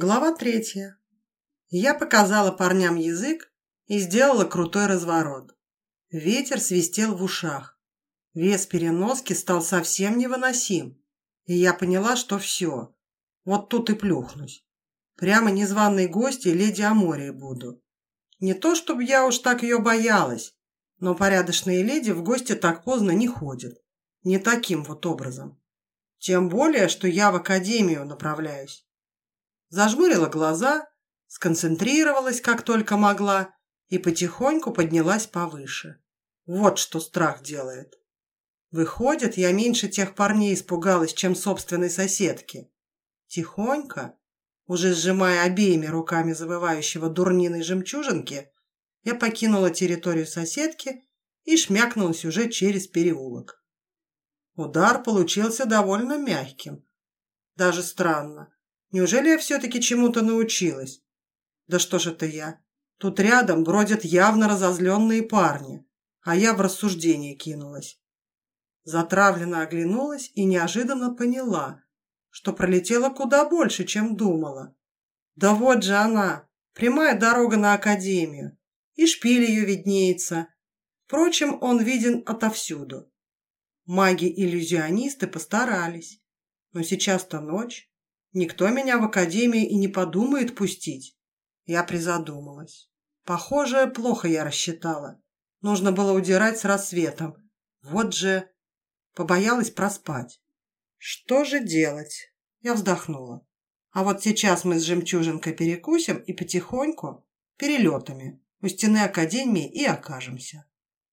Глава третья. Я показала парням язык и сделала крутой разворот. Ветер свистел в ушах. Вес переноски стал совсем невыносим. И я поняла, что все. Вот тут и плюхнусь. Прямо незваной гости леди Амории буду. Не то, чтобы я уж так ее боялась, но порядочные леди в гости так поздно не ходят. Не таким вот образом. Тем более, что я в академию направляюсь. Зажмурила глаза, сконцентрировалась как только могла и потихоньку поднялась повыше. Вот что страх делает. Выходит, я меньше тех парней испугалась, чем собственной соседки. Тихонько, уже сжимая обеими руками завывающего дурниной жемчужинки, я покинула территорию соседки и шмякнулась уже через переулок. Удар получился довольно мягким. Даже странно. Неужели я все-таки чему-то научилась? Да что ж это я? Тут рядом бродят явно разозленные парни, а я в рассуждение кинулась. Затравленно оглянулась и неожиданно поняла, что пролетела куда больше, чем думала. Да вот же она, прямая дорога на академию, и шпиль ее виднеется. Впрочем, он виден отовсюду. Маги-иллюзионисты постарались, но сейчас-то ночь. Никто меня в академии и не подумает пустить. Я призадумалась. Похоже, плохо я рассчитала. Нужно было удирать с рассветом. Вот же... Побоялась проспать. Что же делать? Я вздохнула. А вот сейчас мы с жемчужинкой перекусим и потихоньку, перелетами, у стены академии и окажемся.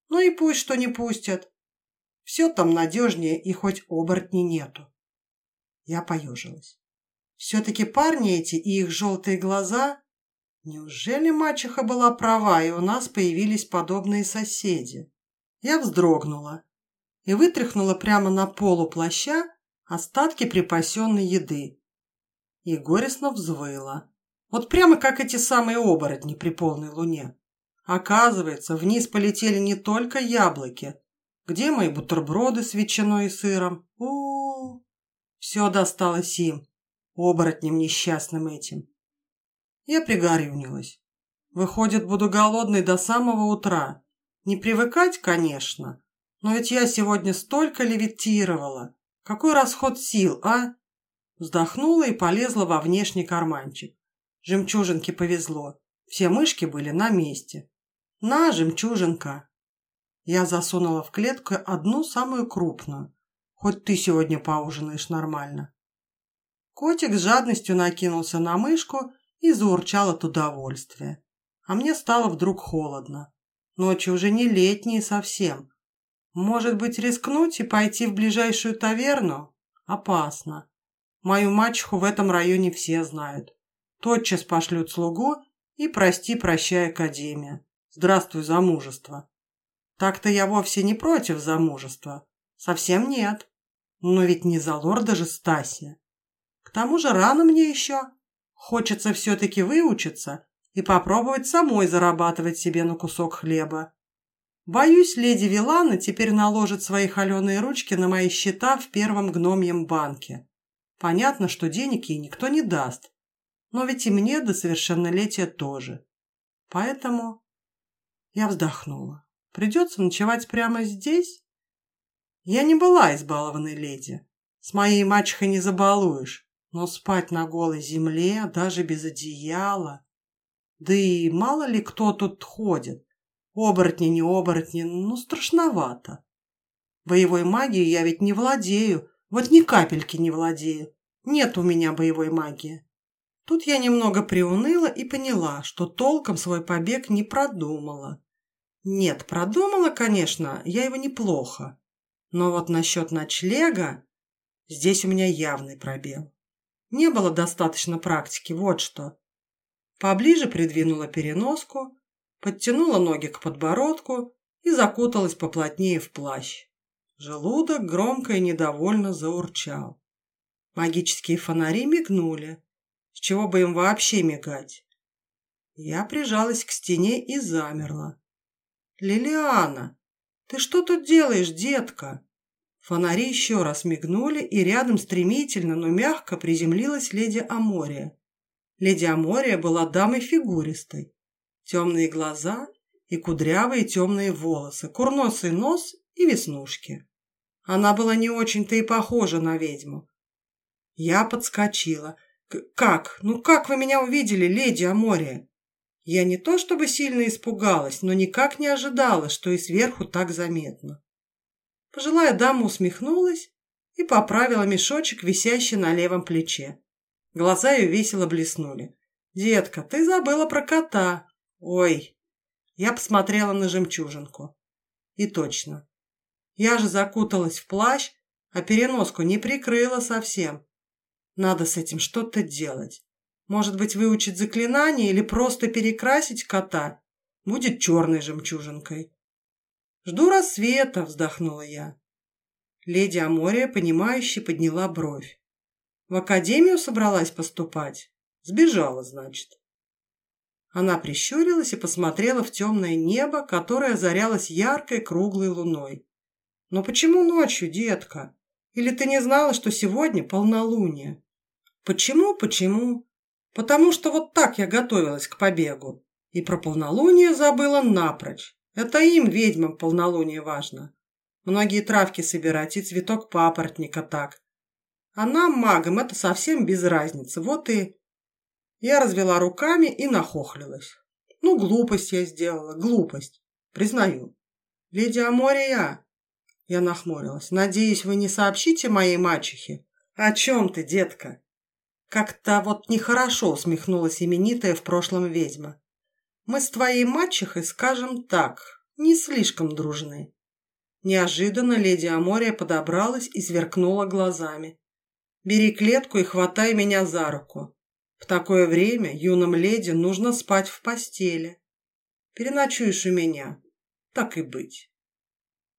Ну и пусть что не пустят. Все там надежнее и хоть оборотней нету. Я поежилась. Все-таки парни эти и их желтые глаза... Неужели мачеха была права, и у нас появились подобные соседи? Я вздрогнула и вытряхнула прямо на полу плаща остатки припасенной еды. И горестно взвыла. Вот прямо как эти самые оборотни при полной луне. Оказывается, вниз полетели не только яблоки. Где мои бутерброды с ветчиной и сыром? У, -у, -у. Все досталось им оборотнем несчастным этим. Я пригорюнилась. Выходит, буду голодной до самого утра. Не привыкать, конечно, но ведь я сегодня столько левитировала. Какой расход сил, а? Вздохнула и полезла во внешний карманчик. Жемчужинке повезло. Все мышки были на месте. На, жемчужинка. Я засунула в клетку одну самую крупную. Хоть ты сегодня поужинаешь нормально. Котик с жадностью накинулся на мышку и заурчал от удовольствия. А мне стало вдруг холодно. Ночи уже не летние совсем. Может быть, рискнуть и пойти в ближайшую таверну? Опасно. Мою мачеху в этом районе все знают. Тотчас пошлют слугу и прости-прощай, Академия. Здравствуй, замужество. Так-то я вовсе не против замужества. Совсем нет. Но ведь не за лорда же Стасия тому же рано мне еще. Хочется все-таки выучиться и попробовать самой зарабатывать себе на кусок хлеба. Боюсь, леди Вилана теперь наложит свои холеные ручки на мои счета в первом гномьем банке. Понятно, что денег ей никто не даст, но ведь и мне до совершеннолетия тоже. Поэтому я вздохнула. Придется ночевать прямо здесь? Я не была избалованной леди. С моей мачехой не забалуешь. Но спать на голой земле, даже без одеяла... Да и мало ли кто тут ходит. Оборотни, не оборотни, ну страшновато. Боевой магией я ведь не владею, вот ни капельки не владею. Нет у меня боевой магии. Тут я немного приуныла и поняла, что толком свой побег не продумала. Нет, продумала, конечно, я его неплохо. Но вот насчет ночлега здесь у меня явный пробел. Не было достаточно практики, вот что. Поближе придвинула переноску, подтянула ноги к подбородку и закуталась поплотнее в плащ. Желудок громко и недовольно заурчал. Магические фонари мигнули. С чего бы им вообще мигать? Я прижалась к стене и замерла. «Лилиана, ты что тут делаешь, детка?» Фонари еще раз мигнули, и рядом стремительно, но мягко приземлилась леди Амория. Леди Амория была дамой фигуристой. Темные глаза и кудрявые темные волосы, курносый нос и веснушки. Она была не очень-то и похожа на ведьму. Я подскочила. «Как? Ну как вы меня увидели, леди Амория?» Я не то чтобы сильно испугалась, но никак не ожидала, что и сверху так заметно. Пожилая дама усмехнулась и поправила мешочек, висящий на левом плече. Глаза ее весело блеснули. «Детка, ты забыла про кота!» «Ой!» Я посмотрела на жемчужинку. И точно. Я же закуталась в плащ, а переноску не прикрыла совсем. Надо с этим что-то делать. Может быть, выучить заклинание или просто перекрасить кота? Будет черной жемчужинкой. «Жду рассвета», — вздохнула я. Леди Амория, понимающе подняла бровь. «В академию собралась поступать? Сбежала, значит». Она прищурилась и посмотрела в темное небо, которое озарялось яркой круглой луной. «Но почему ночью, детка? Или ты не знала, что сегодня полнолуние?» «Почему, почему? Потому что вот так я готовилась к побегу. И про полнолуние забыла напрочь. Это им, ведьмам, полнолуние важно. Многие травки собирать и цветок папоротника так. А нам, магам, это совсем без разницы. Вот и... Я развела руками и нахохлилась. Ну, глупость я сделала, глупость. Признаю. Леди Амория. Я нахмурилась. Надеюсь, вы не сообщите моей мачехе? О чем ты, детка? Как-то вот нехорошо усмехнулась именитая в прошлом ведьма. Мы с твоей мачехой, скажем так, не слишком дружны. Неожиданно леди Амория подобралась и сверкнула глазами. «Бери клетку и хватай меня за руку. В такое время юным леди нужно спать в постели. Переночуешь у меня, так и быть».